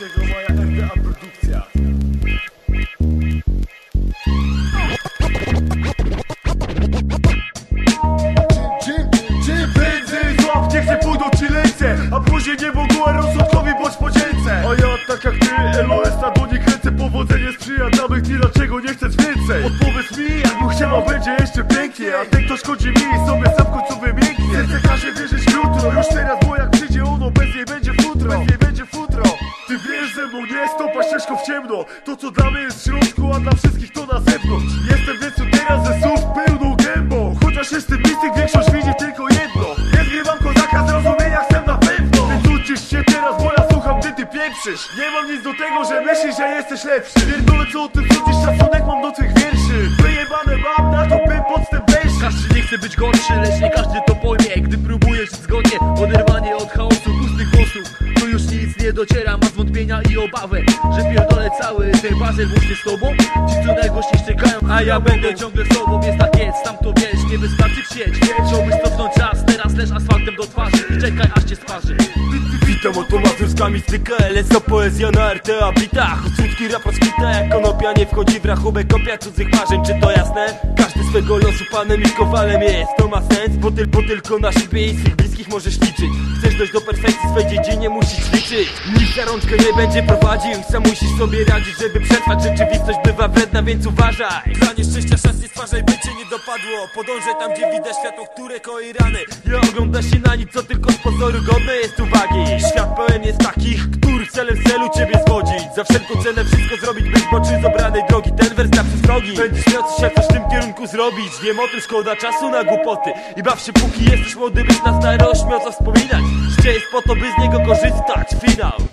Najlepszego moja RDA produkcja? Niech nie pójdą ci ręce A później nie rozsądkowi bądź podzielce A ja tak jak ty, LOS na dłoni kręcę Powodzenie sprzyja danych dni, dlaczego nie chcesz więcej? Odpowiedz mi, jakbym chciał, a będzie jeszcze pięknie A ten kto szkodzi mi, sobie sam w końcu wymięknie. Serce każe wierzyć jutro, już teraz, bo jak przyjdzie ono bez niej będzie futro ścieżką w ciemno. To co dla mnie jest w środku, a dla wszystkich to na zewnątrz. Jestem tu teraz ze słów pełną gębą. Chociaż jestem mistyk, większość widzi tylko jedno. Nie zgrywam kozaka, zrozumienia chcę na pewno. Więc ucisz się teraz, bo ja słucham, gdy ty pieprzysz. Nie mam nic do tego, że myślisz, że jesteś lepszy. Pierdolę co o tym sądzisz, szacunek mam do tych wierszy. Wyjebane mam na to, bym podstęp wejszy Każdy nie chce być gorszy, lecz nie każdy to już nic nie dociera, ma zwątpienia i obawę Że pierdolę cały ten bazel właśnie z tobą. Ci co najgłośniej szczekają, a ja będę ciągle z tobą. Więc tak jest, tam to wiesz, nie wystarczy chcieć Chciałbyś cofnąć czas, teraz leż asfaltem do twarzy. Czekaj aż cię sparzy Oto mazurskami styka LS to poezja na RTA bitach Odsłutki rap rozkwita jak konopia Nie wchodzi w rachubę kopia cudzych marzeń Czy to jasne? Każdy swego losu panem i kowalem jest To ma sens, bo, tyl, bo tylko na siebie bliskich możesz liczyć. Chcesz dojść do perfekcji swej dziedzinie musisz liczyć. Nikt za rączkę nie będzie prowadził Sam musisz sobie radzić, żeby przetrwać. Rzeczywistość bywa wredna, więc uważaj. Dla nieszczęścia szans nie stwarzaj, by cię nie dopadło. Podążaj tam, gdzie widać światło, które koi rany. Nie ogląda się na nic, co tylko z pozoru godne jest jest celem celu ciebie zwodzić Za wszelką cenę wszystko zrobić, by zboczyć z obranej drogi Ten wers dla przestrogi Będziesz miał coś jak coś w tym kierunku zrobić. Wiem o tym, szkoda czasu na głupoty. I baw się póki jesteś młody, byś na starość miał co wspominać. Życie jest po to, by z niego korzystać. Finał